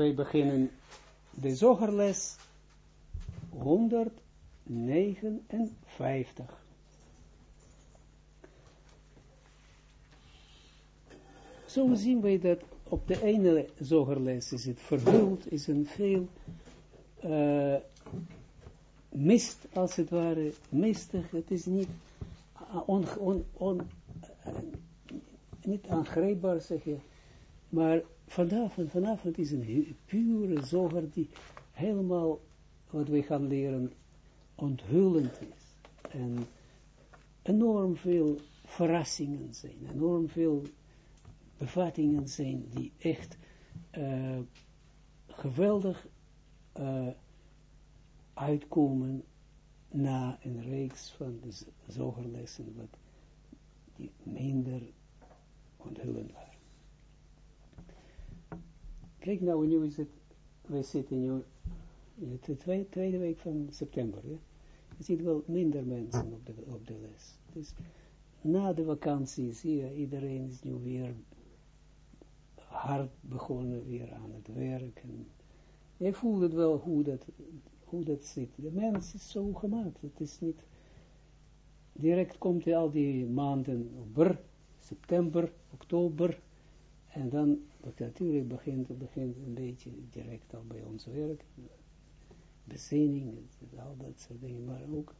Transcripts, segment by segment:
wij beginnen de zogerles 159. Zo zien wij dat op de ene zogerles is het vervuld, is een veel uh, mist, als het ware, mistig. Het is niet, on, on, uh, niet aangrijpbaar, zeg je. Maar vanavond, vanavond is een pure zoger die helemaal wat we gaan leren onthullend is. En enorm veel verrassingen zijn, enorm veel bevattingen zijn die echt uh, geweldig uh, uitkomen na een reeks van de zogerlessen, wat die minder onthullend waren. Kijk nou, nu is het, wij zitten nu in de tweede, week van september, ja. Je ziet wel minder mensen op de, op de les. Dus na de vakantie zie je, iedereen is nu weer hard begonnen weer aan het werk. En ik voel het wel hoe dat, hoe dat zit. De mens is zo gemaakt. Het is niet... Direct komt hij al die maanden op september, oktober. En dan, natuurlijk begint, begint een beetje direct al bij ons werk. Bezinning, al dat soort dingen. Maar ook,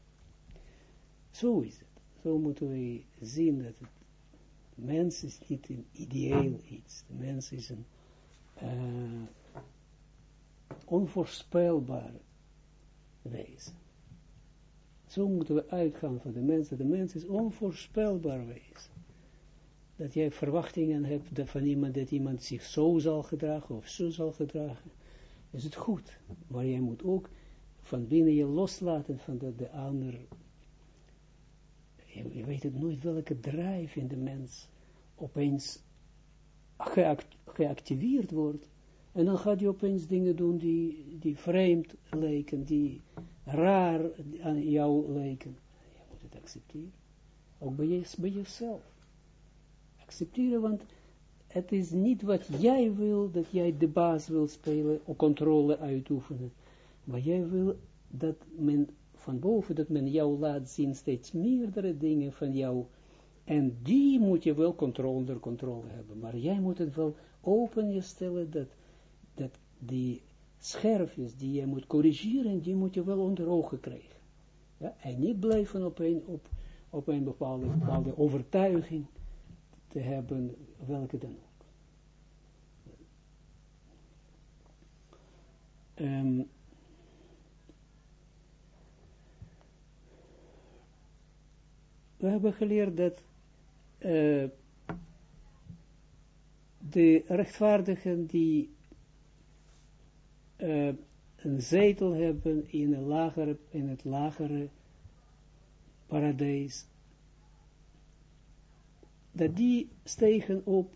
zo is het. Zo moeten we zien dat het mens is niet een ideeel iets. De mens is een uh, onvoorspelbaar wezen. Zo moeten we uitgaan van de mens. De mens is onvoorspelbaar wezen. Dat jij verwachtingen hebt van iemand, dat iemand zich zo zal gedragen of zo zal gedragen, is het goed. Maar jij moet ook van binnen je loslaten van dat de ander je, weet het nooit welke drive in de mens opeens geactiveerd wordt. En dan gaat hij opeens dingen doen die, die vreemd lijken, die raar aan jou lijken. Je moet het accepteren. Ook bij, je, bij jezelf. Accepteren, want het is niet wat jij wil, dat jij de baas wil spelen, of controle uitoefenen. Maar jij wil dat men van boven, dat men jou laat zien steeds meerdere dingen van jou en die moet je wel controle, onder controle hebben. Maar jij moet het wel open stellen dat, dat die scherfjes die je moet corrigeren, die moet je wel onder ogen krijgen. Ja? En niet blijven op een, op, op een bepaalde, bepaalde overtuiging te hebben, welke dan ook. Um, we hebben geleerd dat uh, de rechtvaardigen die uh, een zetel hebben in, een lagere, in het lagere paradijs, dat die stegen op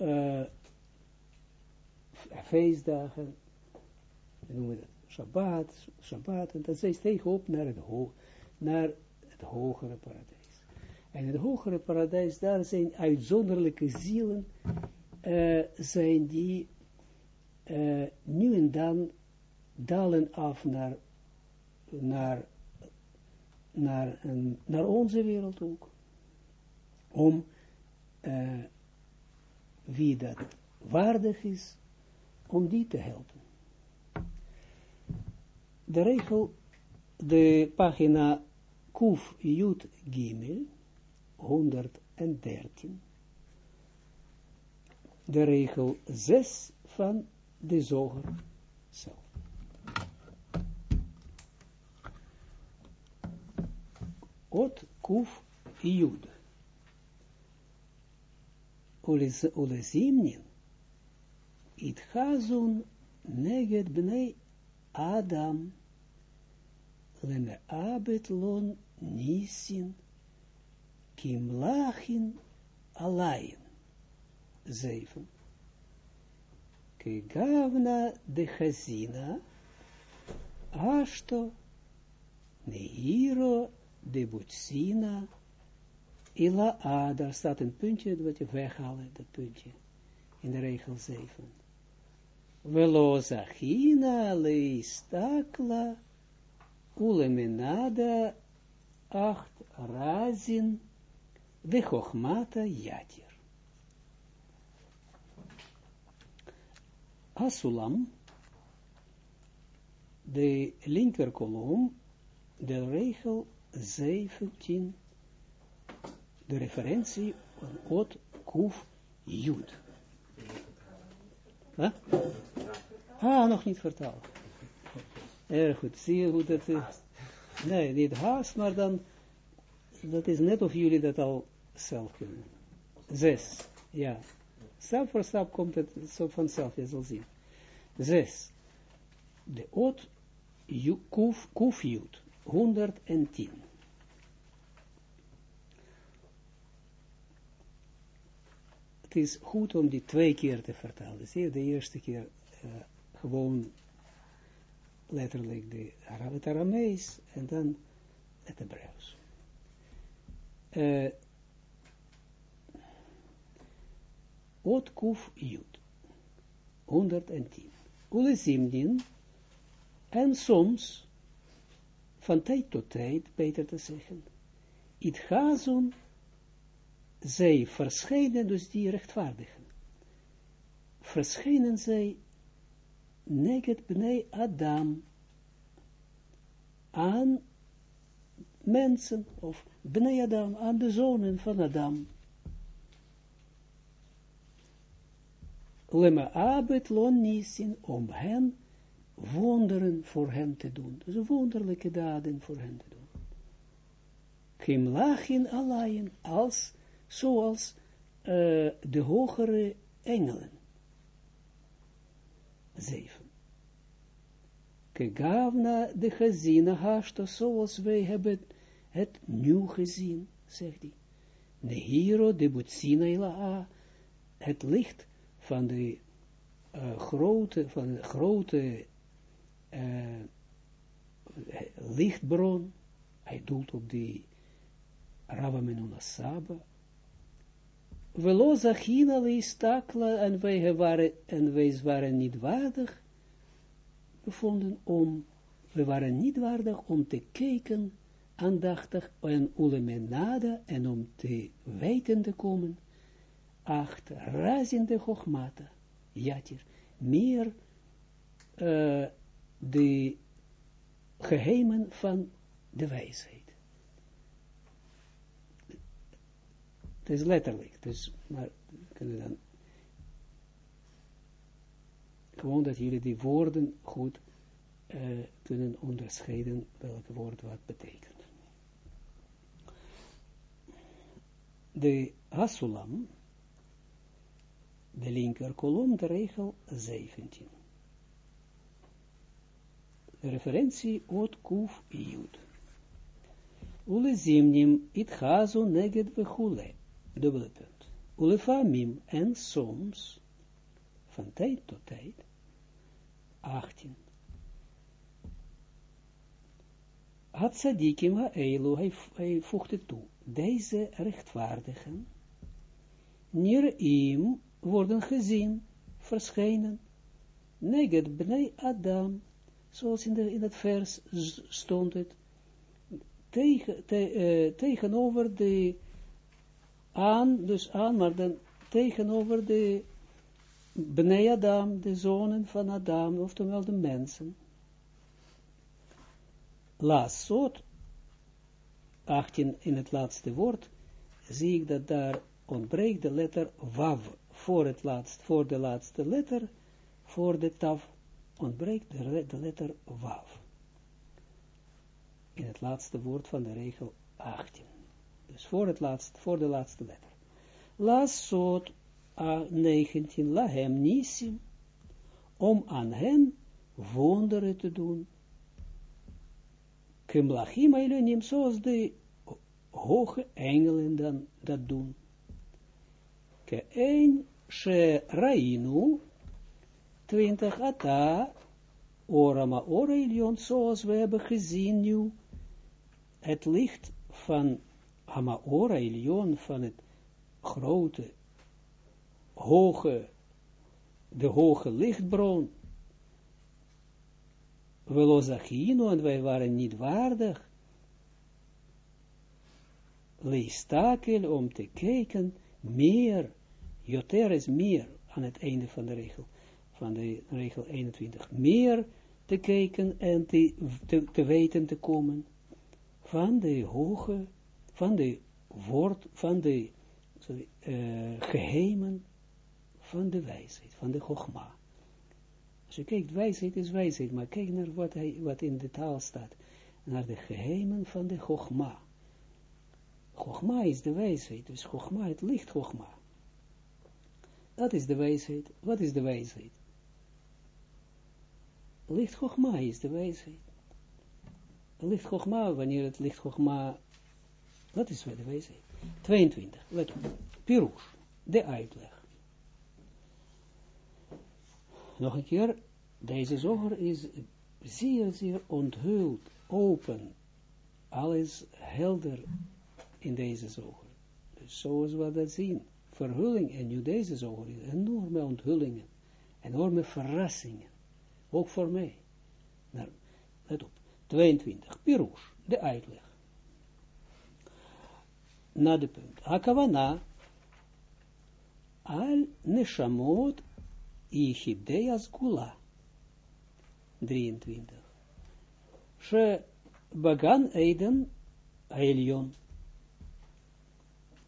uh, feestdagen, we noemen dat Shabbat, Shabbat, en dat zij stegen op naar het, ho naar het hogere paradijs. En het hogere paradijs, daar zijn uitzonderlijke zielen, uh, zijn die uh, nu en dan dalen af naar, naar, naar, naar onze wereld ook. Om uh, wie dat waardig is, om die te helpen. De regel, de pagina Kuf Jut Gimel, 113. De regel 6 van de zoger zelf. Ot kuf jud. Ulezimnin it hazun neged bnei Adam leme abet lon nisin Kimlachin alain. Zeven. Kegavna de Chazina, Ashto, Neiro de Butsina, Ila A, daar staat een puntje, dat je weghalen, dat puntje, in de regel 7. velo zachina leistakla ulemenada acht razin de chochmata yatir. Asulam, de linker kolom, de regel 17, de referentie van Ot Kuf Jud. Huh? Ah, nog niet vertaald. Erg goed, zie je hoe dat is. Nee, niet haast, maar dan, dat is net of jullie dat al zelf kunnen. Zes, ja. Stap voor stap komt het zo vanzelf, je zal zien. Zes. De oot kuf, jut, 110. Is goed om die twee keer te vertalen. Zie je, de eerste keer uh, gewoon letterlijk de, Aramees en dan het Hebreeuws. Uh, Ot Kuf Jut, 110. Ule Zimdin, en soms, van tijd tot tijd, beter te zeggen, it gazon, zij verschijnen, dus die rechtvaardigen, verschijnen zij neget bnei Adam aan mensen, of bnei Adam, aan de zonen van Adam. Lema abet lon nisin, om hen wonderen voor hen te doen. Dus wonderlijke daden voor hen te doen. Kimlachin alayin, als, zoals uh, de hogere engelen. Zeven. Kegavna de gezina hashto, zoals wij hebben het nieuw gezien, zegt hij. Nehiro de butsina ila'a, het licht van de uh, grote, van de grote uh, lichtbron, hij doelt op die Ravamenuna Saba, Velo zachina leistakla, en wij waren, en wij waren niet waardig, bevonden om, we waren niet waardig om te kijken, aandachtig en ulemenada, en om te weten te komen, acht razende hochmata, jatir, meer uh, de geheimen van de wijsheid. Het is letterlijk, dus, maar kunnen dan gewoon dat jullie die woorden goed uh, kunnen onderscheiden welk woord wat betekent. De Hasulam, de linker kolom, de regel 17 referentie ot kuf jud. Ule zimnim it hazo neged dubbele punt. Famim en soms, van tijd tot tijd, 18. Had sadikim hij, hij voegt het toe, deze rechtvaardigen, im worden gezien, verschijnen, neged bnei Adam, zoals in, de, in het vers stond het, tegen, te, uh, tegenover de aan, dus aan, maar dan tegenover de Bnei Adam, de zonen van Adam, oftewel de mensen. Lasot, 18 in het laatste woord, zie ik dat daar ontbreekt de letter Wav, voor, het laatst, voor de laatste letter, voor de Tav, ontbreekt de letter Wav. In het laatste woord van de regel 18. Dus voor, het laatste, voor de laatste letter. Lasot a 19 lahem nisim, om aan hen wonderen te doen. Kimlachim eilonim, zoals de hoge engelen dan dat doen. Ke een she rainu, 20 ata, orama orelion, zoals we hebben gezien nu, het licht van Hamaora Elion, van het grote, hoge, de hoge lichtbron, velozachino, en wij waren niet waardig, leistakel, om te kijken, meer, joter is meer, aan het einde van de regel, van de regel 21, meer te kijken en te, te, weten te komen van de hoge, van de woord, van de uh, geheimen van de wijsheid, van de chogma. Als je kijkt, wijsheid is wijsheid, maar kijk naar wat, hij, wat in de taal staat, naar de geheimen van de chogma. Chogma is de wijsheid, dus chogma, het licht chogma. Dat is de wijsheid. Wat is de wijsheid? Licht Chogma is de wijsheid. Licht Chogma, wanneer het licht Chogma, dat is de wijsheid. 22, let op. Pirush, de uitleg. Nog een keer, deze zoger is zeer, zeer onthuld, open, alles helder in deze zoger. Dus zoals we dat zien, verhulling, en nu deze zoger is enorme onthullingen, enorme verrassingen ook voor mij. Nou, let op. 22. Pirush, de uitleg. Na de. Hakavana al neshamot ichibdeas gula. 23. She bagan eiden aelion.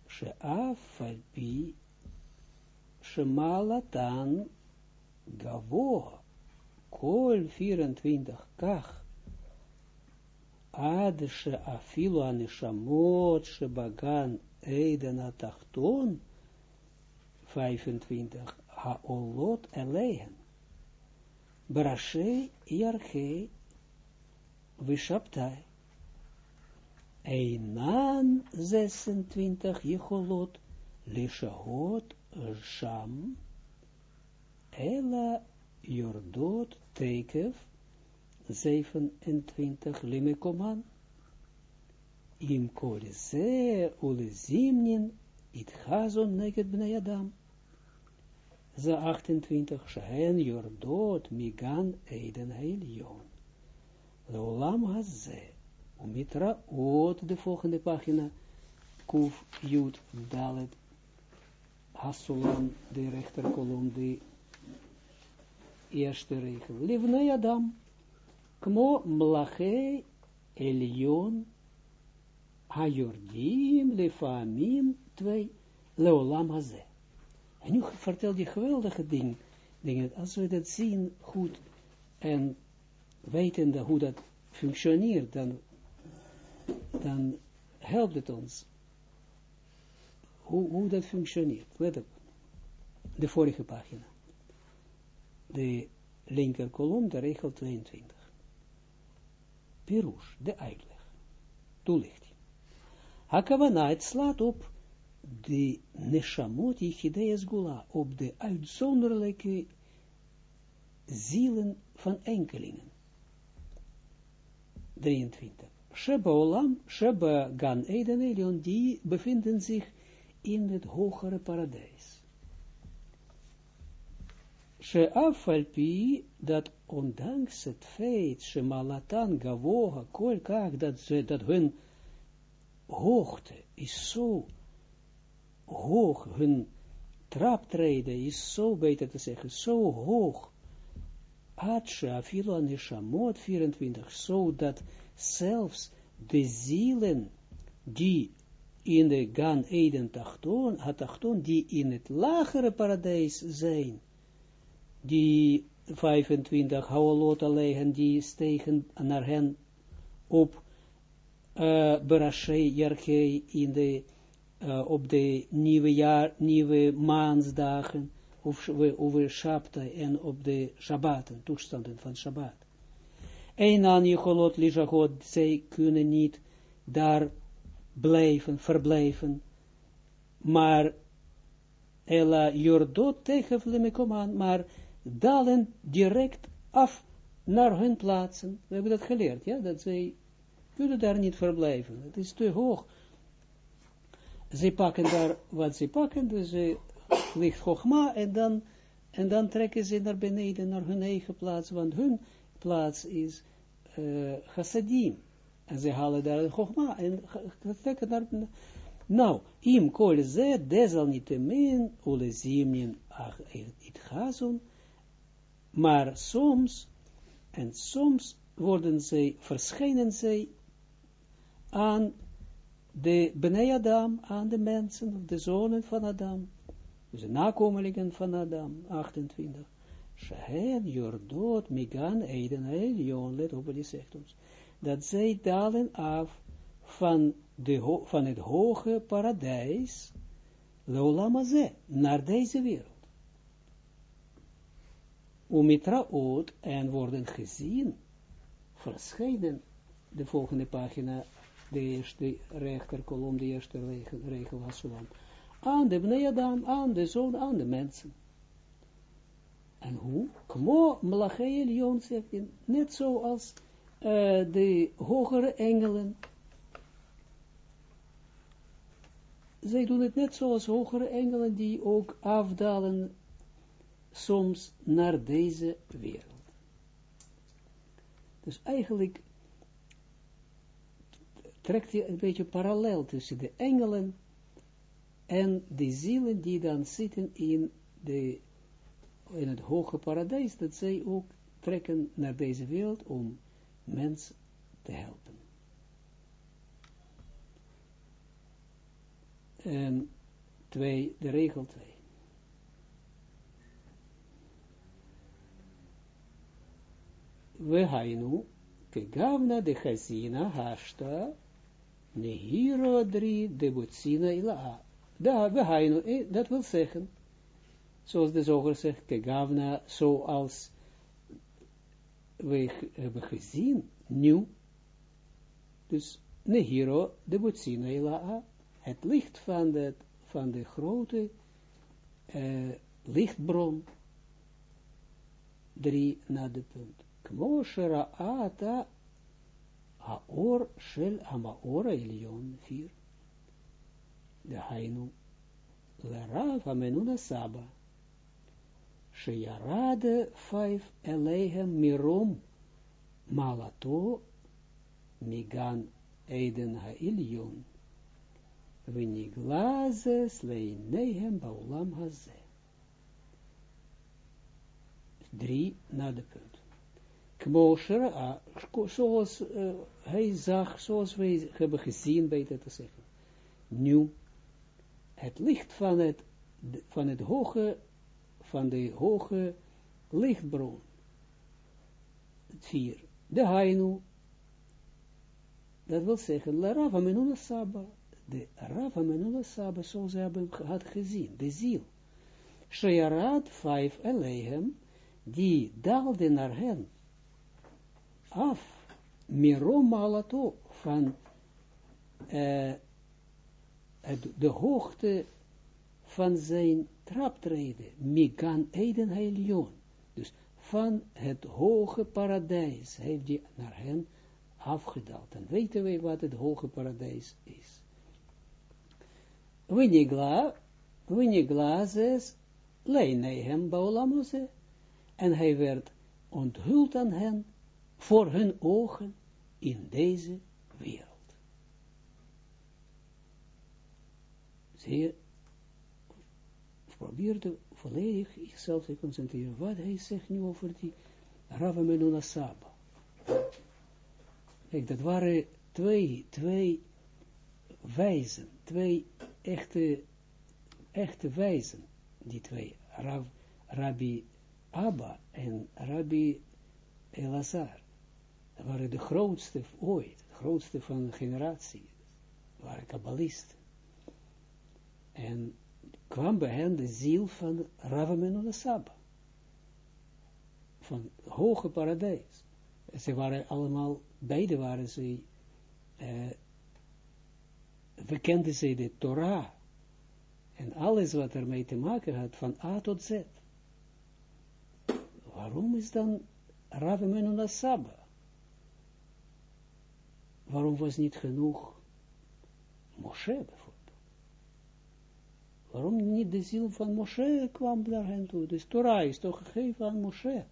She af al pi shemalatan gavoa kol 24 kach, ad she afilu anishamot shebagan eiden atachton, 25 haolot elehen, brashe yarchei vishabtai, Einan 26 jecholot lishahot sham, ela Jordot Tekev 27 Limekoman Im Korize Ulezimnin It Hazon Neget Bnei Ze 28 Shahen Jordot Migan Eiden Heilion Leolam Haze Umitra Oot de volgende pagina Kuf Jud Dalet Hasulam de rechterkolom de eerste regel. Livnei Adam, kmo mlache elion, hajordim, lefamim, twee, leolam haze. En nu vertel je geweldige ding, dingen, als we dat zien goed en weten hoe dat functioneert, dan, dan helpt het ons. Hoe, hoe dat functioneert. Let op. De vorige pagina de linker kolom, de regel 22. Pirush, de uitleg, toelichting. Hakavana, het slaat op de neshamot yichidees gula, op de uitzonderlijke zielen van enkelingen. 23. Sheba olam, Sheba gan Eden Elion, die bevinden zich in het hogere paradijs. Sheafalpi, dat ondanks het feit, Shemalatan gavoha, kolkach, dat, ze, dat hun hoogte is zo hoog, hun traptreden is zo, beter te zeggen, zo hoog, Atsha, afilo neshamot 24, zo dat zelfs de zielen die in de Gan Eden tachton, tachton, die in het lagere paradijs zijn, die 25 hawalot alleen, die stegen naar hen op uh, Berashei Jarchei in de, uh, op de nieuwe jaar, nieuwe maansdagen, of over Shabta en op de Shabbaten, toestanden van Shabbat. En aan Jecholot Lijagot, zij kunnen niet daar blijven, verblijven, maar Ella Jordot tegen Vlemekoman, maar dalen direct af naar hun plaatsen. We hebben dat geleerd, ja, dat zij kunnen daar niet verblijven. Het is te hoog. Ze pakken daar wat ze pakken, dus ze ligt Chogma en dan, en dan trekken ze naar beneden, naar hun eigen plaats, want hun plaats is uh, chassadim. En ze halen daar de chogma en trekken naar... Nou, im kol ze, desalniettemin, ule zimnin ach it gazon, maar soms, en soms worden zij, verschijnen zij aan de Bnei Adam, aan de mensen, of de zonen van Adam, dus de nakomelingen van Adam, 28. Shehen Jordot Migan Eden Elion, let op wat hij zegt ons, dat zij dalen af van, de, van het hoge paradijs, Leolamaze, naar deze wereld. Umitraot en worden gezien, verschijnen, de volgende pagina, de eerste rechterkolom, de eerste regel, regel aan de Bnei aan de zoon, aan de mensen. En hoe? Kmo Malachei Elion zegt net zoals uh, de hogere engelen. Zij doen het net zoals hogere engelen die ook afdalen soms naar deze wereld. Dus eigenlijk trekt hij een beetje parallel tussen de engelen en de zielen die dan zitten in, de, in het hoge paradijs, dat zij ook trekken naar deze wereld om mens te helpen. En twee, de regel 2. We hainu, kegavna de chazina hashta, nehiro dri de butsina ila da, we hainu, eh, dat wil zeggen, zoals de zoger zegt, kegavna, zoals we hebben gezien, nu, dus nehiro, de botsina ila'a, het licht van de, van de grote uh, lichtbron, drie na de punt. Kmo ata haor shel hamaora ilion, vier de hainu, lerav amenuna saba, sheyarade vijf elehem mirom, malato, migan eiden ha'ilyon, ונגלז לעיניהם בעולם הזה. Drie na de punt. Kmosher, zoals uh, hij zag, zoals wij hebben gezien, beter te zeggen. Nu, het licht van het, van het hoge, van de hoge lichtbron. Het vier. De hainu. Dat wil zeggen, la rava menuna saba. De rava menuna saba, zoals hebben had gezien. De ziel. Sheyarat vijf elehem, die daalde naar hen af, mirom malato, van uh, de hoogte van zijn traptreden, Migan Eden Heilion, dus van het hoge paradijs, heeft hij naar hen afgedaald. En weten wij wat het hoge paradijs is. Winigla, Winigla zes, hem baulamose, en hij werd onthuld aan hen, voor hun ogen, in deze wereld. zeer probeerde volledig zichzelf te concentreren. Wat hij zegt nu over die Ravamenuna Saba. Kijk, dat waren twee, twee wijzen, twee echte, echte wijzen, die twee, Rav, Rabbi Abba en Rabbi Elazar. Waren de grootste ooit, de grootste van de generatie. Waren kabbalisten. En kwam bij hen de ziel van Ravamenuna Saba. Van hoge paradijs. Ze waren allemaal, beide waren ze, uh, we kenden ze de Torah. En alles wat ermee te maken had, van A tot Z. Waarom is dan Ravamenuna Saba? Waarom was niet genoeg Moshe Waarom niet de ziel van Moshe kwam naar hen toe? Dus Torah is toch gegeven aan Moshe.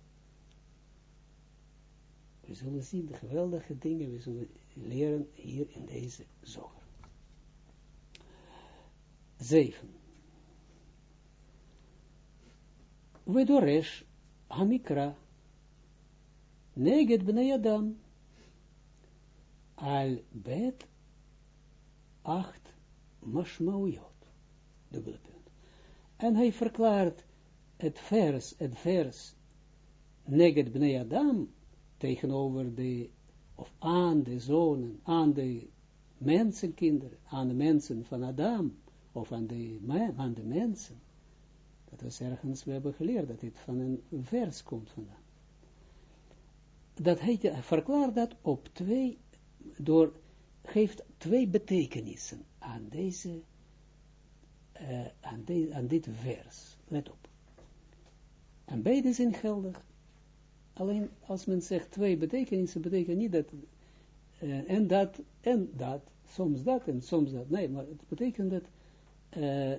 We zullen zien de geweldige dingen, we zullen leren hier in deze zoger. 7. We doresh hamikra neged bnei adam al bet acht mashmauyot. Dubbele punt. En hij verklaart het vers, het vers neged bnei adam tegenover de, of aan de zonen, aan de mensenkinderen, aan de mensen van Adam, of aan de, aan de mensen. Dat is ergens, we hebben geleerd dat dit van een vers komt vandaan. Dat hij verklaart dat op twee, door, geeft twee betekenissen aan deze, uh, aan, aan dit vers. Let op. En beide zijn geldig. Alleen als men zegt twee betekenissen, betekent niet dat uh, en dat en dat, soms dat en soms dat. Nee, maar het betekent dat uh,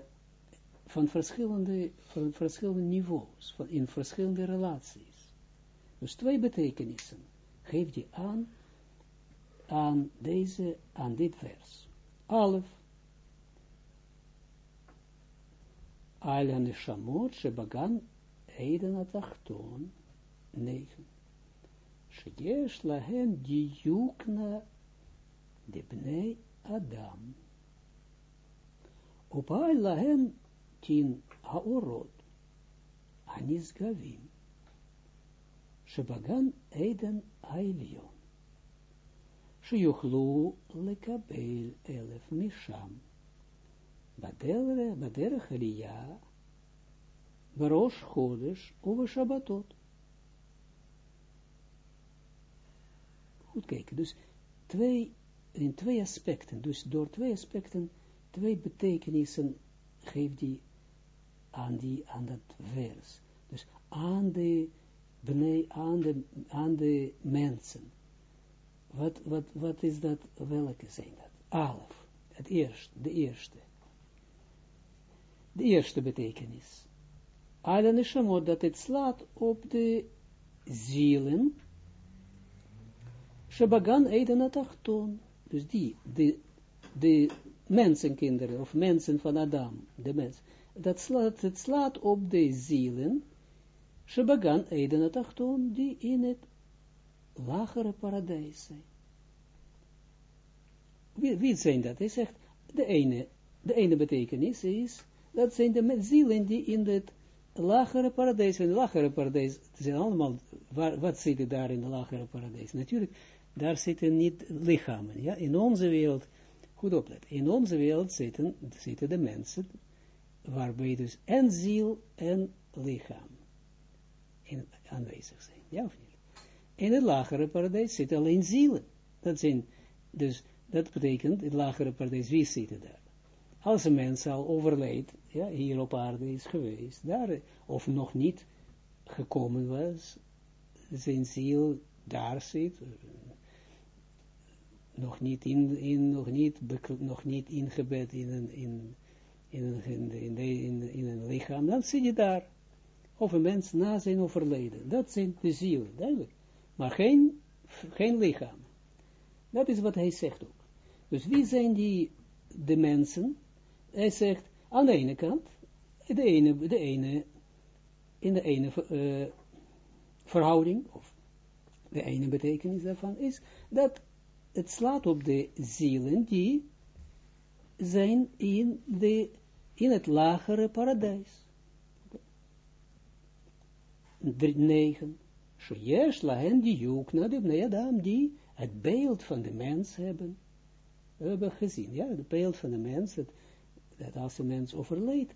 van verschillende, van verschillende niveaus, van in verschillende relaties. Dus twee betekenissen geeft hij aan aan deze, aan dit vers. Alef, al shamot shebagan Eiden atachton, 9. Sheyesh lahen de bnei Adam. Upal lahen tin haorot, gavim. Shebagan Eiden Ailion. שיוכלו לקבל אלף משם. בדרך עלייה Barosh Chodesh over Shabbatot. Goed kijken, dus twee, in twee aspecten, dus door twee aspecten, twee betekenissen geeft hij aan, die, aan dat vers. Dus aan de, benee, aan de, aan de mensen. Wat, wat, wat is dat, welke zijn dat? Alef, het eerste, de eerste. De eerste betekenis alle neshamot, dat het slaat op de zielen, Shabagan Eden Atachton, dus die, de, de mensenkinderen, of mensen van Adam, de mens, dat slaat, het slaat op de zielen, Shabagan Eden Atachton, die in het lagere paradijs zijn. Wie, wie zijn dat? Hij zegt, de ene, de ene betekenis is, dat zijn de zielen die in het lagere paradijs en lagere paradijs, zijn allemaal, waar, wat zit daar in de lagere paradijs? Natuurlijk, daar zitten niet lichamen, ja, in onze wereld, goed opletten, in onze wereld zitten, zitten de mensen, waarbij dus en ziel en lichaam in, aanwezig zijn, ja of niet? In het lagere paradijs zitten alleen zielen, dat zijn, dus, dat betekent, het lagere paradijs, wie zitten daar? als een mens al overleed, ja, hier op aarde is geweest, daar, of nog niet gekomen was, zijn ziel daar zit, nog niet, in, nog niet, nog niet ingebed in een, in, in, een, in, in, in, in een lichaam, dan zit je daar. Of een mens na zijn overleden. Dat zijn de zielen, duidelijk. Maar geen, geen lichaam. Dat is wat hij zegt ook. Dus wie zijn die, de mensen, hij zegt, aan de ene kant, de ene, de ene, in de ene uh, verhouding, of de ene betekenis daarvan, is dat het slaat op de zielen die zijn in, de, in het lagere paradijs. 9. Sheyesh lahen die juk na de Adam, die het beeld van de mens hebben. Hebben gezien, ja, het beeld van de mens, het, dat als een mens overleed,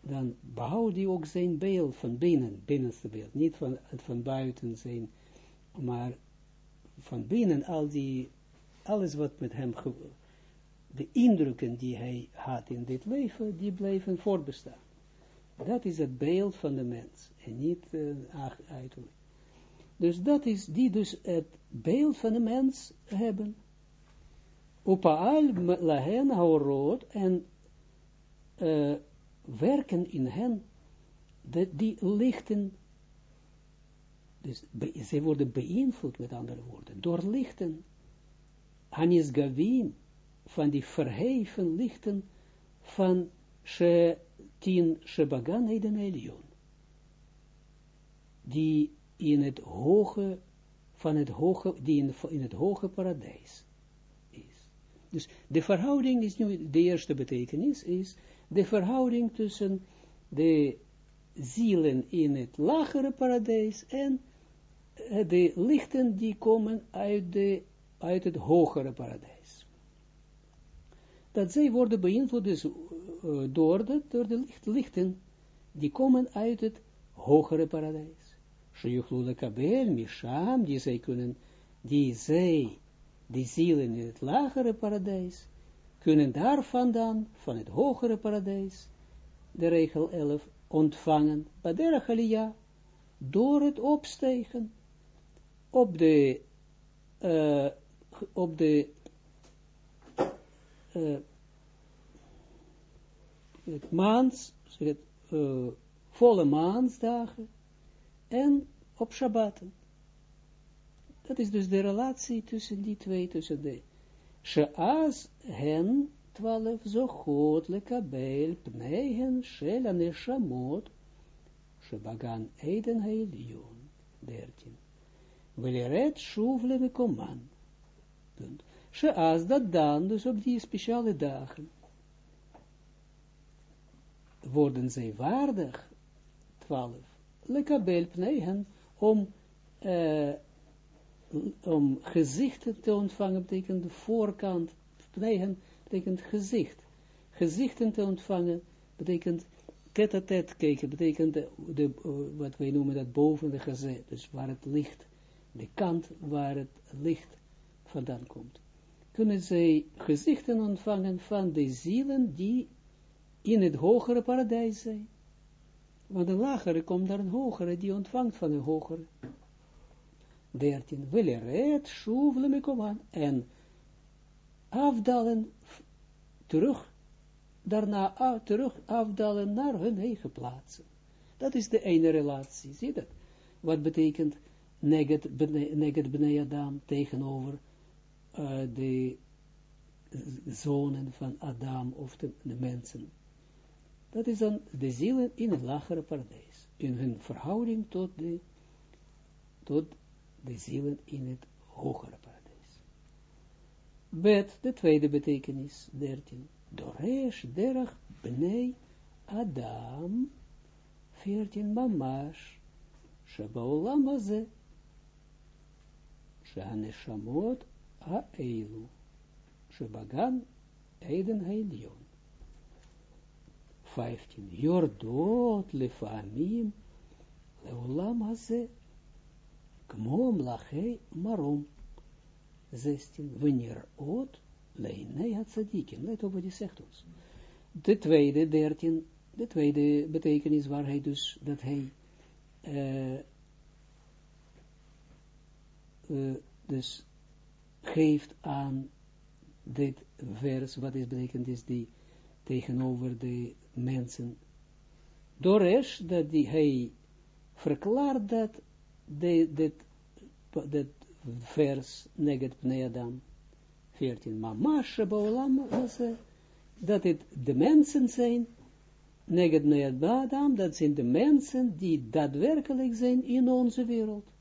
dan behoudt hij ook zijn beeld van binnen, binnenste beeld, niet van, van buiten zijn, maar van binnen, al die, alles wat met hem, de indrukken die hij had in dit leven, die blijven voortbestaan. Dat is het beeld van de mens, en niet uh, uiterlijk. Dus dat is, die dus het beeld van de mens hebben. Upaal lahen haorot, en uh, werken in hen, de, die lichten Dus ze worden beïnvloed, met andere woorden, door lichten. Anis Gavim, van die verheven lichten van she, tien Shebagan Eden Elion. Die in het hoge, van het hoge, die in, in het hoge paradijs is. Dus de verhouding is nu, de eerste betekenis is, de verhouding tussen de zielen in het lagere paradijs en eh, de lichten die komen uit, de, uit het hogere paradijs. Dat zij worden beïnvloed dus, uh, door, de, door de licht, lichten die komen uit het hogere paradijs. Kabel, misham, die zij kunnen, die zij, die zielen in het lagere paradijs, kunnen daar vandaan, van het hogere paradijs, de regel 11, ontvangen, baderach door het opstegen op de, uh, op de, uh, het maans, het, volle maansdagen en op Shabbaten. Dat is dus de relatie tussen die twee, tussen de Sheaz hen twaalf zochot lekabel pneihen shel aneshamot shebagan Eden Haelion, dertien. Weleret shuv lemekoman. Punt. Sheaz dat dan, dus op die speciale dagen, worden zij waardig, twaalf, lekabel pneihen, om, uh, om gezichten te ontvangen, betekent de voorkant, pneihen, betekent gezicht. Gezichten te ontvangen, betekent tête-à-tête kijken, betekent de, de, wat wij noemen dat boven de gezicht, dus waar het licht, de kant waar het licht vandaan komt. Kunnen zij gezichten ontvangen van de zielen die in het hogere paradijs zijn. Want de lagere komt naar een hogere, die ontvangt van een hogere. 13. Weleret, shuv lemekoman. En afdalen, terug, daarna terug afdalen naar hun eigen plaatsen. Dat is de ene relatie, zie dat? Wat betekent neget, bene, Adam tegenover uh, de zonen van Adam of de mensen. Dat is dan de zielen in het lagere paradijs. In hun verhouding tot de, tot de zielen in het hogere paradijs. Bet, de tweede betekenis, 13. Doresh derach bnei Adam, 14. Mamash, Shabaolam haze, Shaneshamot ha'eilu, Shabagan Eiden Hailion. 15. Jordot lefamim leolam haze kmom lachei marom. 16. Wanneer ot leinei had tzadikim. Let op wat hij zegt ons. De tweede, 13. De tweede betekenis waar hij dus, dat hij uh, dus geeft aan dit vers, wat is betekent is die tegenover de mensen. Doresh, dat die, hij verklaart dat, dat, dat vers, neget pnei Adam, 14, Mamasha baolam, dat het de mensen zijn, neget pnei Adam, dat zijn de mensen die daadwerkelijk zijn in onze wereld.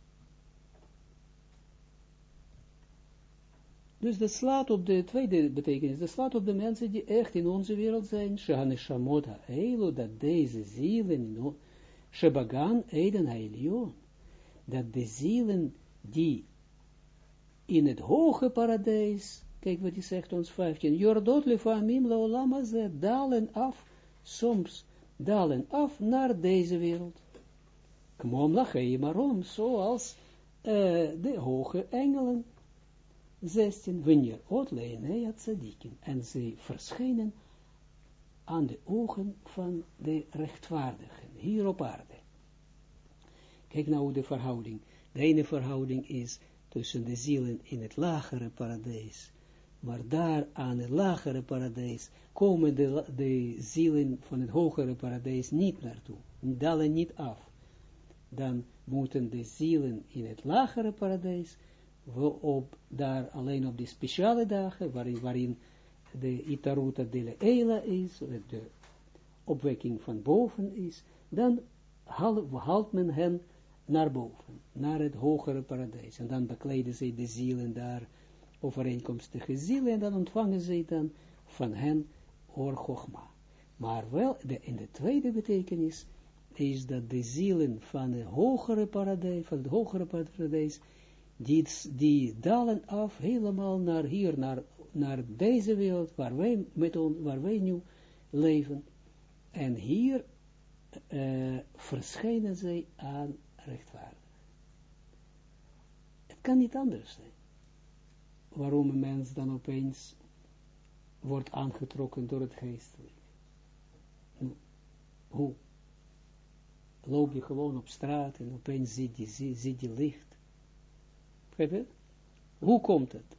Dus dat slaat op de tweede betekenis, dat slaat op de mensen die echt in onze wereld zijn, Shahane Shamota Eilu, dat deze zielen, Shebagan Eden Hailion, dat de zielen die in het hoge paradijs, kijk wat hij zegt ons 15, Jordot lefamim laolama ze dalen af, soms dalen af naar deze wereld. Kmom lachei marom, zoals uh, de hoge engelen. 16, wanneer Otleinea tzadikim, en ze verschijnen aan de ogen van de rechtvaardigen, hier op aarde. Kijk nou de verhouding. De ene verhouding is tussen de zielen in het lagere paradijs, maar daar aan het lagere paradijs komen de, de zielen van het hogere paradijs niet naartoe, dalen niet af. dan moeten de zielen in het lagere paradijs, op, daar alleen op die speciale dagen, waarin, waarin de Itaruta de Eila is, de opwekking van boven is, dan haalt men hen naar boven, naar het hogere paradijs. En dan bekleden zij de zielen daar, overeenkomstige zielen, en dan ontvangen zij dan van hen Or Maar wel, de, in de tweede betekenis, is dat de zielen van het hogere paradijs, van het hogere paradijs, die, die dalen af helemaal naar hier, naar, naar deze wereld, waar wij, met waar wij nu leven. En hier uh, verschijnen zij aan rechtvaardig. Het kan niet anders zijn. Waarom een mens dan opeens wordt aangetrokken door het geestelijk. Hoe? Loop je gewoon op straat en opeens ziet je, zie, je licht. Hoe komt het?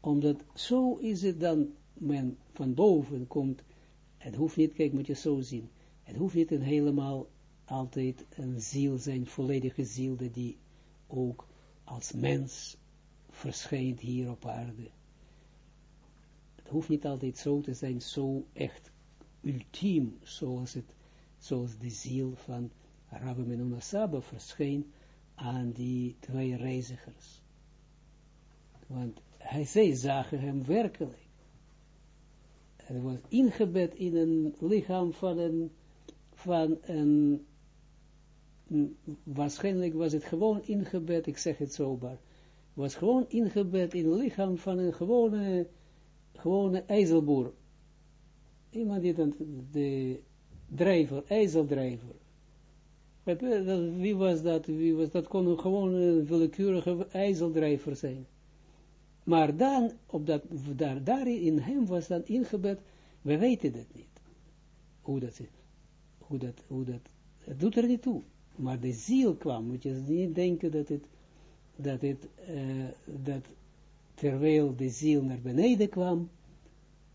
Omdat zo is het dan, men van boven komt, het hoeft niet, kijk, moet je zo zien, het hoeft niet een helemaal altijd een ziel zijn, volledige ziel, die ook als mens verschijnt hier op aarde. Het hoeft niet altijd zo te zijn, zo echt ultiem, zoals, het, zoals de ziel van Rabbi Menuna Saba verscheen aan die twee reizigers. Want hij, zij zagen hem werkelijk. Hij was ingebed in een lichaam van een, van een, waarschijnlijk was het gewoon ingebed, ik zeg het zo maar, was gewoon ingebed in het lichaam van een gewone, gewone ijzelboer. Iemand die dan de drijver, ijzeldrijver. Wie was dat? Dat? kon gewoon een willekeurige ijzeldrijver zijn. Maar dan, op dat, daar, daar in hem was dan ingebed, we weten het niet. Hoe dat, hoe dat, hoe dat, het doet er niet toe. Maar de ziel kwam, moet je niet denken dat het, dat het, uh, dat terwijl de ziel naar beneden kwam,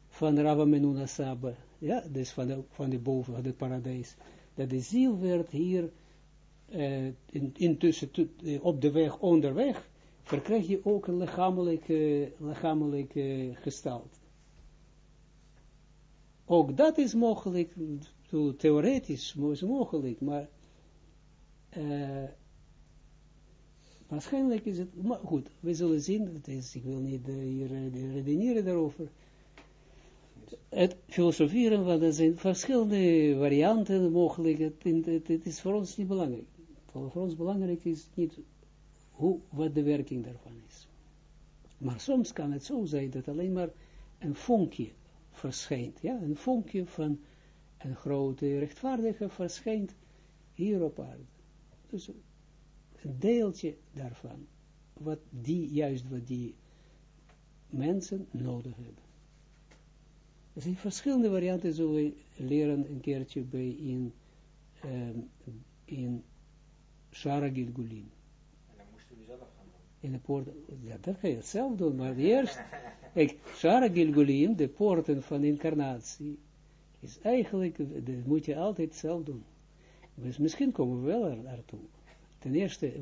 van Rava Menuna Saba, ja, dus van de, van de boven, van het paradijs, dat de ziel werd hier, uh, in, intussen uh, op de weg, onderweg, verkrijg je ook een lichamelijke, lichamelijke gestalte. Ook dat is mogelijk, theoretisch is mogelijk, maar uh, waarschijnlijk is het, maar goed, we zullen zien, het is, ik wil niet hier redeneren daarover, het filosoferen, want er zijn verschillende varianten mogelijk, het, is voor ons niet belangrijk. Voor, voor ons belangrijk is niet hoe, wat de werking daarvan is. Maar soms kan het zo zijn dat alleen maar een vonkje verschijnt, ja, een vonkje van een grote rechtvaardige verschijnt hier op aarde. Dus een deeltje daarvan, wat die, juist wat die mensen nodig hebben. Er zijn verschillende varianten, zullen we leren een keertje bij in, um, in Shara Gilgulin. En dan moesten we zelf gaan doen. In de poort, ja, dat ga je zelf doen, maar eerst, kijk, Shara Gilgulin, de poorten van incarnatie, is eigenlijk, dat moet je altijd zelf doen. Dus misschien komen we wel er naartoe. Ten eerste,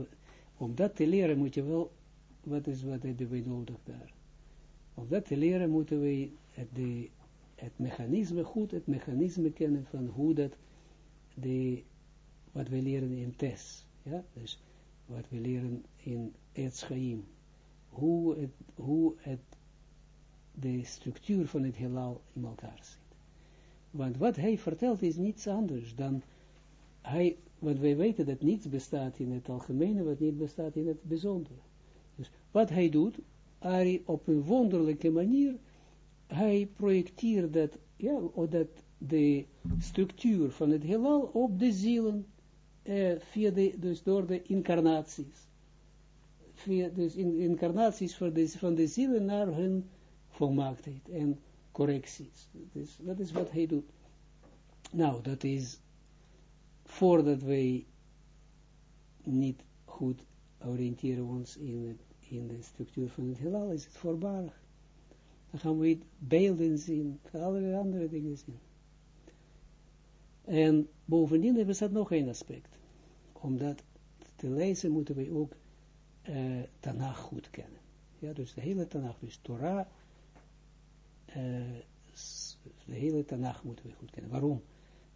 om dat te leren moet je wel, wat is wat hebben we nodig daar? Om dat te leren moeten we de, het mechanisme, goed het mechanisme kennen van hoe dat, de, wat we leren in TES, ja, dus wat we leren in Etschaim, hoe het, hoe het, de structuur van het heelal in elkaar zit. Want wat hij vertelt is niets anders dan hij, want wij weten dat niets bestaat in het algemene, wat niet bestaat in het bijzondere. Dus wat hij doet, hij op een wonderlijke manier, hij projecteert dat, ja, dat de structuur van het heelal op de zielen, eh, via de, dus door de incarnaties. Via, dus in, incarnaties van de, van de zielen naar hun volmaaktheid en correcties. Dus dat is wat hij doet. Nou, dat is voordat wij niet goed oriënteren ons in, het, in de structuur van het heelal, is het voorbarig. Dan gaan we beelden zien, allerlei andere dingen zien. En bovendien hebben we nog één aspect. om dat te lezen, moeten we ook uh, Tanach goed kennen. Ja, dus de hele Tanach, dus Torah, uh, de hele Tanach moeten we goed kennen. Waarom?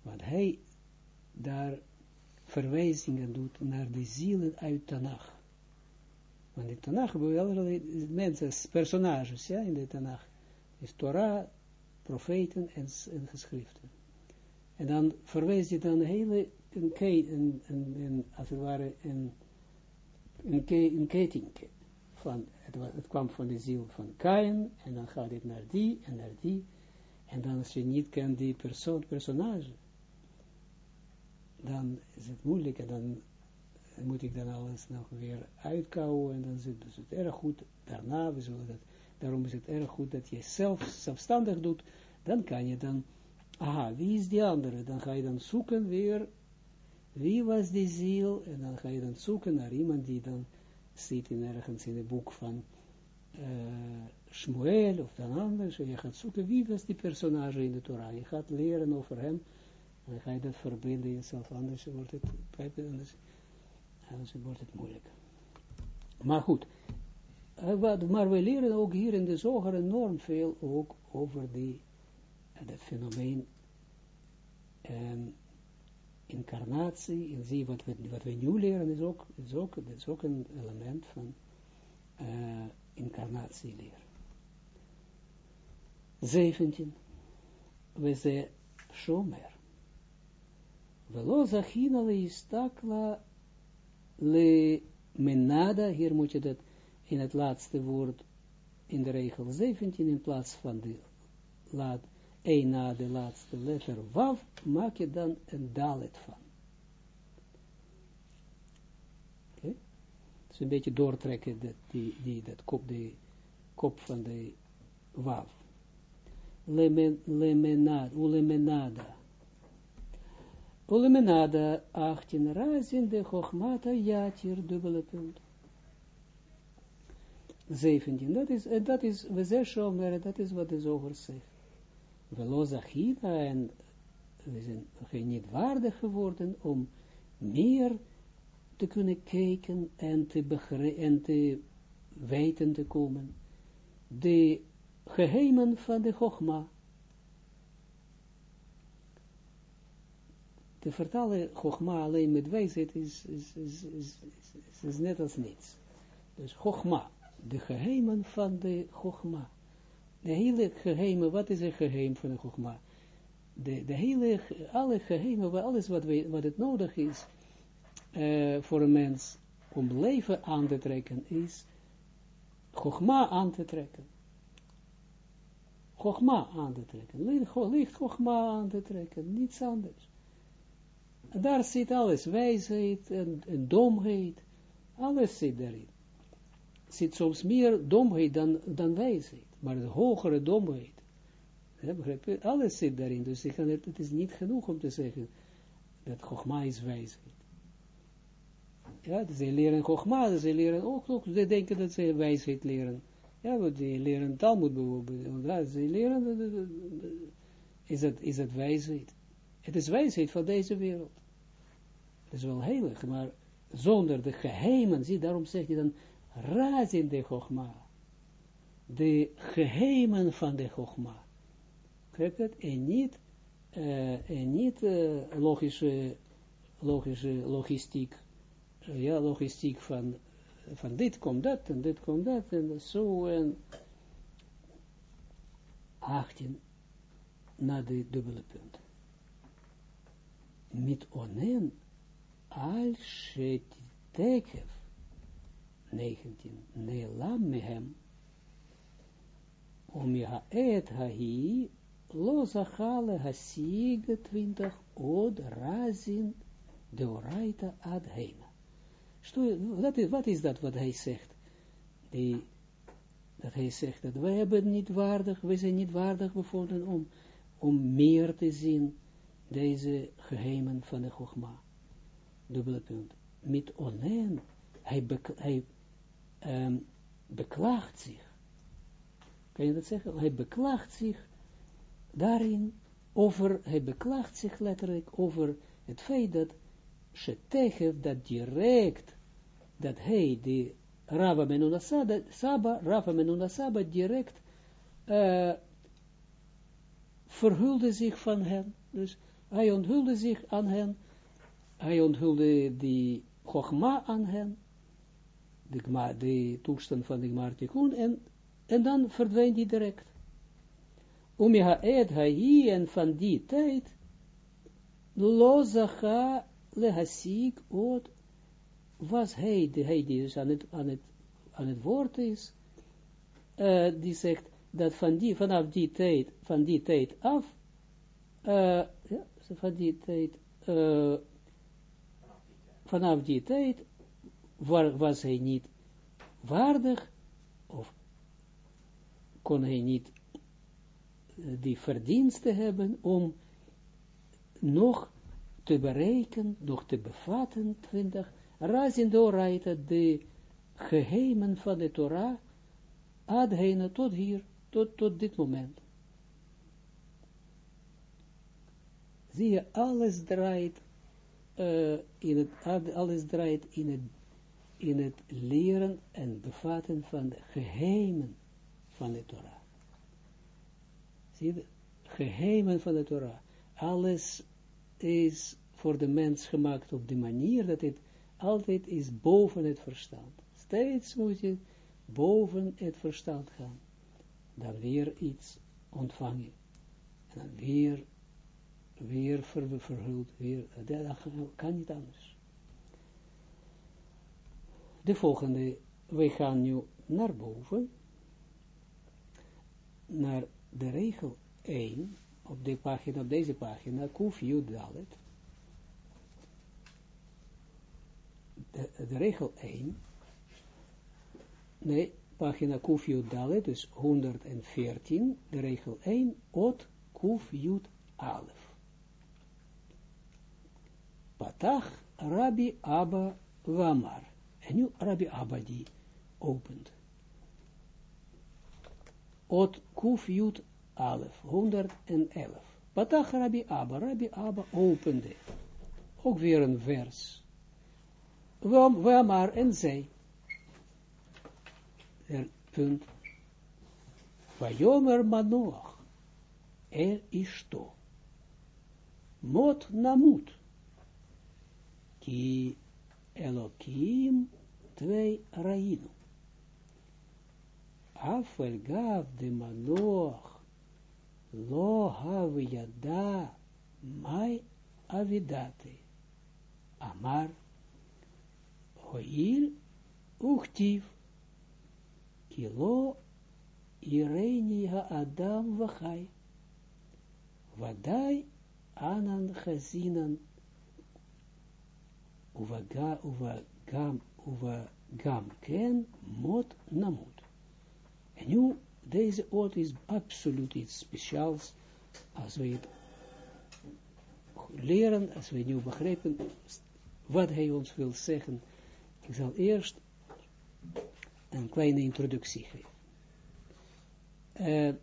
Want hij daar verwijzingen doet naar de zielen uit Tanach. Want in Tanach hebben we allerlei mensen, personages, ja, in de Tanach. Is Torah, profeten en, en geschriften. En dan verwijst hij dan hele, een, een, een, als het ware, een, een, een. Van, het, het kwam van de ziel van Kain, en dan gaat het naar die, en naar die. En dan als je niet kent die persoon, personage, dan is het moeilijk en dan moet ik dan alles nog weer uitkouwen en dan is het, het erg goed, daarna, we zullen dat, daarom is het erg goed dat je zelf zelfstandig doet, dan kan je dan, aha, wie is die andere? Dan ga je dan zoeken weer, wie was die ziel? En dan ga je dan zoeken naar iemand die dan zit in ergens in het boek van uh, Shmuel of dan anders. En je gaat zoeken wie was die personage in de Torah. Je gaat leren over hem dan ga je dat verbinden jezelf, anders wordt het, anders, anders wordt het moeilijk. Maar goed, uh, maar we leren ook hier in de zoger enorm veel ook over die, uh, dat fenomeen um, incarnatie, en zie wat we, wat nu leren is ook, is ook, is ook een element van uh, incarnatieleer. 17. We zijn Shomer. Velo zachina le istakla le menada, hier moet je dat in het laatste woord, in de regel 17, in plaats van de laat, na de laatste letter wav, maak je dan een dalet van. Okay? Dus een beetje doortrekken, dat, die, die, dat kop, de kop van de wav. Lemenada, ulemenada. Ulemenada 18 razin de Chochmata Yatir, dubbele punt. 17, dat is, dat is, we zeggen, dat is wat de zoger zegt. We lozachina en we zijn niet waardig geworden om meer te kunnen kijken en te en te weten te komen. De geheimen van de Chochma. te vertalen Chogma alleen met wijsheid is, is, is, is net als niets. Dus Chogma, de geheimen van de Chogma. De hele geheimen, wat is een geheim van de Chogma? De, de hele, alle geheimen, alles wat, we, wat het nodig is uh, voor een mens om leven aan te trekken, is Chogma aan te trekken. Chogma aan te trekken. Licht Chogma aan te trekken, niets anders. Daar zit alles, wijsheid en, en domheid, alles zit daarin. Zit soms meer domheid dan, dan wijsheid, maar de hogere domheid. Begrijp je? Alles zit daarin, dus ik kan het, het is niet genoeg om te zeggen dat Chogma is wijsheid. Ja, ze leren Chogma, ze leren ook nog, ze denken dat ze wijsheid leren. Ja, want die leren Talmud bijvoorbeeld, ja, ze leren, is dat, is dat wijsheid? Het is wijsheid van deze wereld. Het is wel heilig, maar zonder de geheimen, zie, daarom zegt hij dan, razin de Chogma. De geheimen van de Chogma. Kijk het? En niet, uh, en niet uh, logische, logische logistiek, ja, logistiek van, van dit komt dat, en dit komt dat, en zo, en 18, na de dubbele punt. Met onen al shet tekef 19 neelam mehem om ja et hahi lo zachale hasig 20 od razin de oraita ad heima. Wat is, wat is dat wat hij zegt? Dat hij zegt dat wij hebben niet waardig, wij zijn niet waardig bevonden om, om meer te zien deze geheimen van de Chogma dubbele punt, met onen, hij, hij um, beklaagt zich. Kan je dat zeggen? Hij beklaagt zich daarin over, hij beklaagt zich letterlijk over het feit dat shetechev, dat direct, dat hij, die Rava Menuna Saba, Rava Menuna Saba, direct uh, verhulde zich van hen. Dus hij onthulde zich aan hen, hij onthulde die Chogma aan hen, de, de toestand van de Gmartikun, en, en dan verdwijnt die direct. Je haed ha'i en van die tijd, lo zacha lehasik ot, was hij, de hij die dus aan het, aan het, aan het woord is, uh, die zegt, dat van die, vanaf die tijd, van die tijd af, uh, ja, van die tijd, uh, vanaf die tijd, was hij niet waardig, of kon hij niet die verdiensten hebben om nog te bereiken, nog te bevatten, 20, razin doorrijden de geheimen van de Torah, ad tot hier, tot, tot dit moment. Zie je, alles draait, uh, in het, alles draait in het, in het leren en bevatten van de geheimen van de Torah. Zie je, geheimen van de Torah. Alles is voor de mens gemaakt op de manier dat het altijd is boven het verstand. Steeds moet je boven het verstand gaan dan weer iets ontvangen. En dan weer, weer ver, verhuld, weer, dat kan niet anders. De volgende, wij gaan nu naar boven, naar de regel 1, op, de pagina, op deze pagina, Kuf Yud Dalet. De, de regel 1, nee, pagina Kuf Yud Dalet, dus 114, de regel 1, Ot Kuf Yud Alef. Patach Rabbi Abba Wamar. En nu Rabbi Abba die opent. Ot Kuf Yud Alef, 111. Patach Rabbi Abba, Rabbi Abba opende. Ook weer een vers. Wamar en zij punt, Vayomer Manoach, er ishto, mot namut, ki Elokim twee rainu. Afel gav de Manoach, lo hav yada mai avidate. Amar, hoil, uchtiv, kilo ireni ha-adam vachai. Vadai anan chazinan uvaga, uvagam, uvagam ken mot namut. En nu, deze oot is absoluut iets speciaals, als we het leren, als we nu begrijpen wat hij ons wil zeggen. Ik zal eerst een kleine introductie geven. Uh,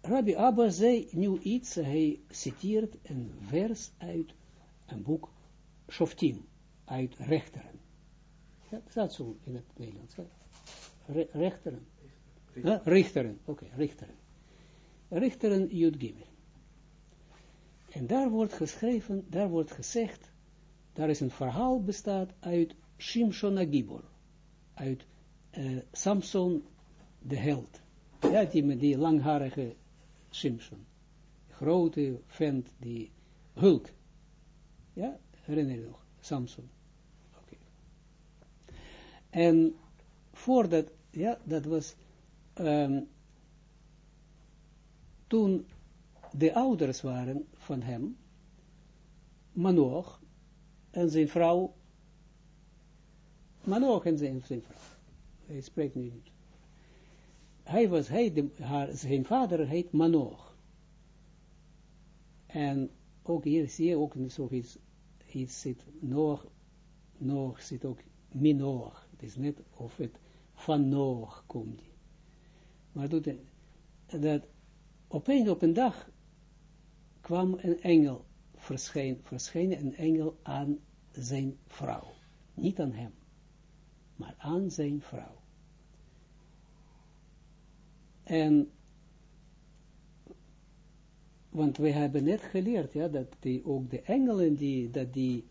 Rabbi Abba zei nu iets, hij citeert een vers uit een boek Shoftim, uit rechteren. Ja, dat staat zo in het Nederlands. Re rechteren. Richteren, oké, okay, richteren. Richteren Yud Gimel. En daar wordt geschreven, daar wordt gezegd, daar is een verhaal bestaat uit Shimshon Agibor uit uh, Samson de held. Ja, die met die langharige Simpson. Grote vent, die Hulk. Ja, herinner je nog, Samson. En voordat, ja, dat was, um, toen de ouders waren van hem, Manoch en zijn vrouw nog en zijn, vrouw. Hij spreekt nu niet. Hij was, hij, de, haar, zijn vader heet Manoch. En ook hier zie je ook zoiets, iets zit, nog, nog zit ook Minoch. Het is net of het van nog komt. Maar doet het, dat opeens op een dag kwam een engel verscheen, verscheen een engel aan zijn vrouw. Niet aan hem, maar aan zijn vrouw. En, want we hebben net geleerd, ja, dat die, ook de engelen, die, dat, die,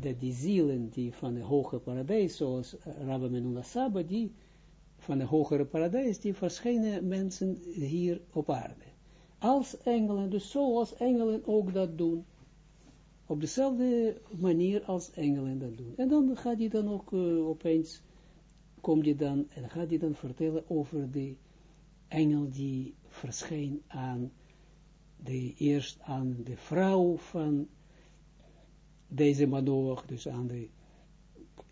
dat die zielen die van het hoge paradijs, zoals Rabbi Menula Saba, die van het hogere paradijs, die verschijnen mensen hier op aarde. Als engelen, dus zoals engelen ook dat doen. Op dezelfde manier als engelen dat doen. En dan gaat hij dan ook uh, opeens, komt hij dan, en gaat hij dan vertellen over de engel die verscheen aan de, eerst aan de vrouw van deze Manoach, dus aan de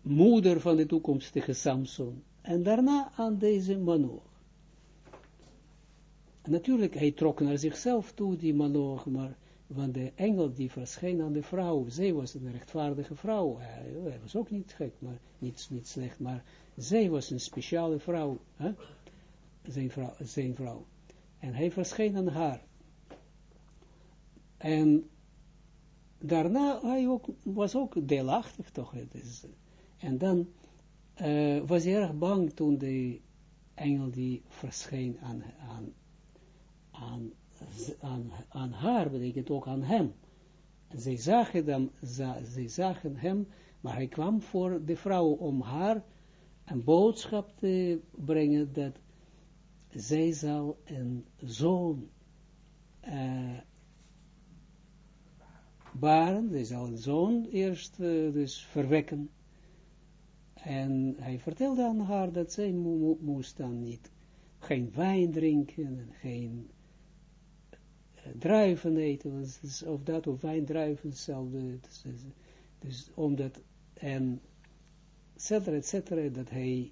moeder van de toekomstige Samson, en daarna aan deze Manoach. Natuurlijk, hij trok naar zichzelf toe, die Manoach, maar want de engel die verscheen aan de vrouw, zij was een rechtvaardige vrouw, hij, was ook niet gek, maar niet, niet slecht, maar zij was een speciale vrouw, hè? Zijn, vrouw zijn vrouw. En hij verscheen aan haar. En daarna hij ook, was ook deelachtig toch, het is, en dan uh, was hij erg bang toen de engel die verscheen aan, aan, aan aan, aan haar, betekent ook aan hem. En zij zagen, hem, zij zagen hem, maar hij kwam voor de vrouw om haar een boodschap te brengen dat zij zal een zoon uh, baren, zij zal een zoon eerst uh, dus verwekken. En hij vertelde aan haar dat zij moest dan niet geen wijn drinken en geen druiven eten, of dat, of wijndruiven, hetzelfde, dus, dus omdat, en, et cetera, et cetera, dat hij,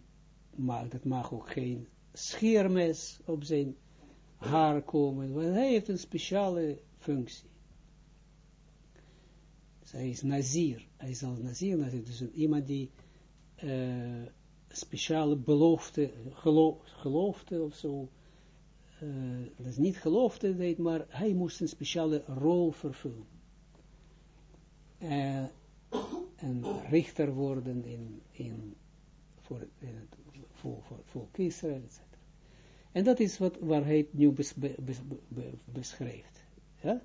mag, dat mag ook geen scheermes op zijn haar komen, want hij heeft een speciale functie. Hij is nazir, hij is al nazir, nazir dus iemand die uh, speciale geloof, geloofde of zo, uh, dat is niet geloofde deed, maar hij moest een speciale rol vervullen. Uh, en richter worden in, in, voor, in voor, voor, Israël, etc. En dat is wat, waar hij het nu bes, be, be, be, beschrijft. Wat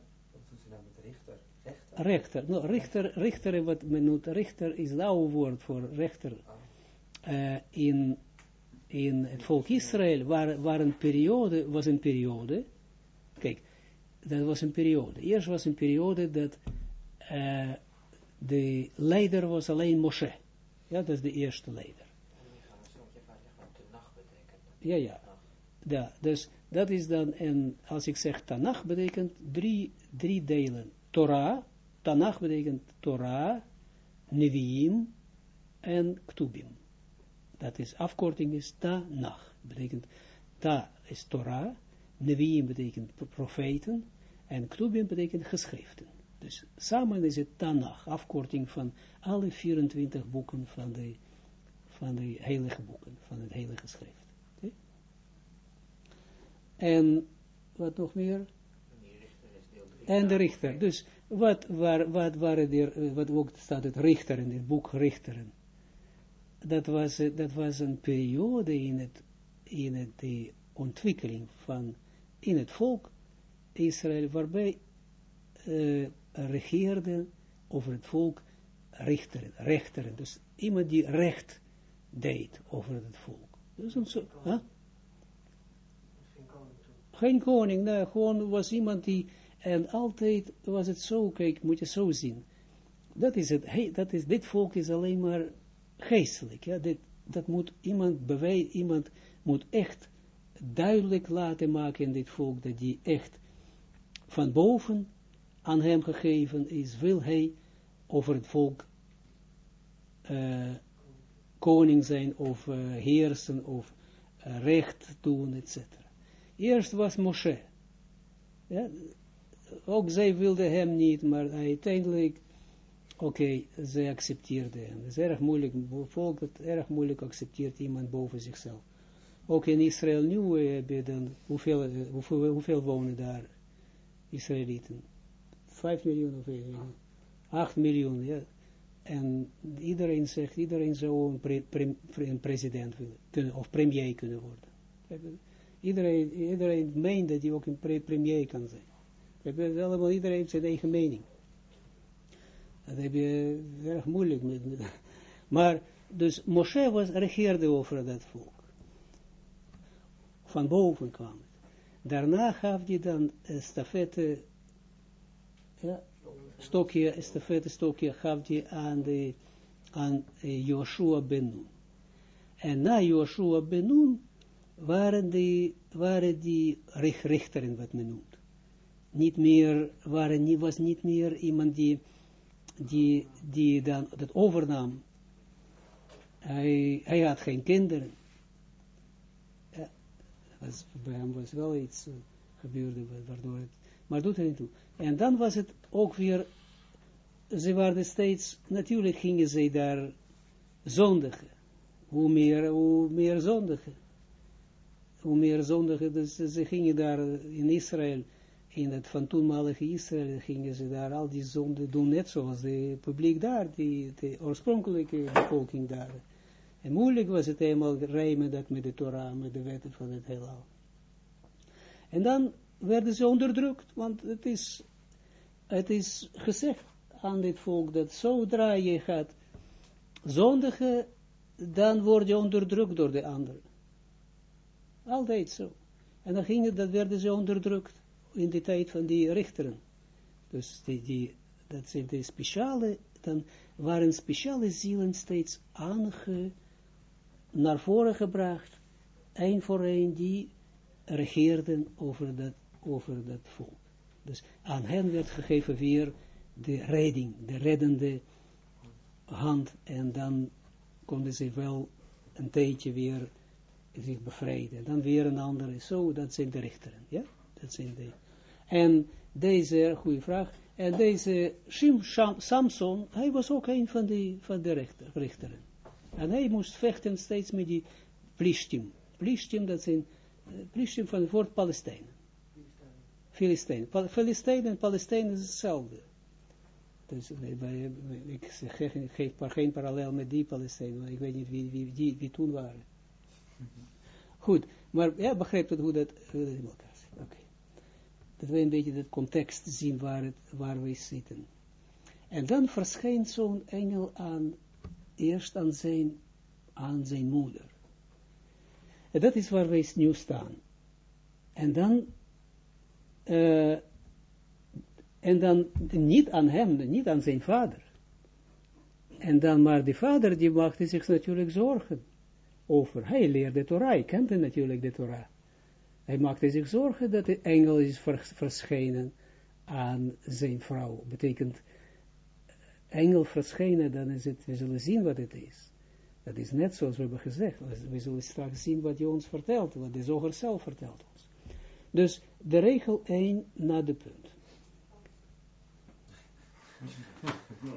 doen ze nou met richter? Rechter? Rechter, no, richter, richter, wat men noemt, richter is oude woord voor rechter. Uh, in in het volk Israël waar, waar een periode, was een periode, kijk, dat was een periode. Eerst was een periode dat uh, de leider was alleen Moshe. Ja, dat is de eerste leider. Ja, ja. ja dus dat is dan, en als ik zeg Tanach, betekent drie, drie delen. Torah, Tanach betekent Torah, Nevi'im en Ktubim. Dat is, afkorting is Tanach. Betekent, Ta is Torah, Nevi'im betekent profeten, en Ktubim betekent geschriften. Dus samen is het Tanach, afkorting van alle 24 boeken van de, van de heilige boeken, van het heilige schrift. En wat nog meer? En de richter. Dus wat, waar, wat waren er, wat ook staat het richter in het boek richteren dat was, dat was een periode in, het, in het, de ontwikkeling van, in het volk Israël, waarbij uh, regeerden over het volk richteren, rechteren. Dus iemand die recht deed over het volk. Dus een zo, huh? Geen koning, nee, gewoon was iemand die, en altijd was het zo, kijk, moet je zo zien. Dat is het, hey, dat is, dit volk is alleen maar geestelijk. Ja, dit, dat moet iemand bewijzen, iemand moet echt duidelijk laten maken in dit volk, dat die echt van boven aan hem gegeven is, wil hij over het volk uh, koning zijn, of uh, heersen, of uh, recht doen, etc. Eerst was Moshe. Ja, ook zij wilde hem niet, maar uiteindelijk Oké, okay, ze accepteerde hem. Het is erg moeilijk, volk dat erg moeilijk accepteert iemand boven zichzelf. Ook in Israël nu heb je dan, hoeveel, hoeveel, hoeveel wonen daar Israëlieten? 5 miljoen of 8 miljoen, ja. En iedereen zegt, iedereen zou een, pre, president willen, kunnen, of premier kunnen worden. Iedereen, iedereen meent dat hij ook een pre, premier kan zijn. Allemaal, iedereen zijn eigen mening. Dat heb je erg moeilijk met. Maar, dus Moshe was, regeerde over dat volk. Van boven kwam het. Daarna gaf hij dan stafette, ja, stokje, estafette stokje gaf hij aan, de, aan Joshua ben En na Joshua ben waren die, waren die richteren, wat men noemt. Niet meer, waren, was niet meer iemand die, die, die dan dat overnam. Hij, hij had geen kinderen. Ja, was, bij hem was wel iets uh, gebeurde, waardoor het, maar doet er niet toe. En dan was het ook weer, ze waren steeds, natuurlijk gingen ze daar zondigen. Hoe meer, hoe meer zondigen. Hoe meer zondigen, dus ze gingen daar in Israël, in het van toenmalige Israël, gingen ze daar al die zonden doen, net zoals de publiek daar, die, de oorspronkelijke bevolking daar. En moeilijk was het eenmaal rijmen dat met de Torah, met de wetten van het heelal. En dan werden ze onderdrukt, want het is, het is gezegd aan dit volk dat zodra je gaat zondigen, dan word je onderdrukt door de anderen. Altijd zo. En dan ging het, dat werden ze onderdrukt in de tijd van die richteren. Dus die, die, dat zijn de speciale, dan waren speciale zielen steeds aange, naar voren gebracht, één voor één, die regeerden over dat over dat volk. Dus aan hen werd gegeven weer de redding, de reddende hand, en dan konden ze wel een tijdje weer zich bevrijden. Dan weer een andere, zo, dat zijn de richteren, ja, dat zijn de, en deze, goede vraag, en deze Shim Samson, hij was ook een van, die, van de rechter, richteren. En hij moest vechten steeds met die Plishtim. Plishtim, dat zijn, uh, Plishtim van het woord Palestijn. Filistijn. Filistijn en Palestijn is hetzelfde. Dus ik zeg, ik geef geen parallel met die Palestijn, want ik weet niet wie, wie, wie, wie toen waren. Goed, maar ja, hoe dat, hoe dat in elkaar zit. Oké. Okay. Dat we een beetje het context zien waar, het, waar we zitten. En dan verschijnt zo'n engel aan, eerst aan zijn, aan zijn moeder. En dat is waar wij nu staan. En dan uh, en dan niet aan hem, niet aan zijn vader. En dan maar de vader, die maakte zich natuurlijk zorgen over. Hij leerde Torah, hij kende natuurlijk de Torah. Hij maakte zich zorgen dat de engel is verschenen aan zijn vrouw. Betekent, engel verschijnen, dan is het, we zullen zien wat het is. Dat is net zoals we hebben gezegd. We zullen straks zien wat hij ons vertelt, wat de zoger zelf vertelt ons. Dus de regel 1 na de punt.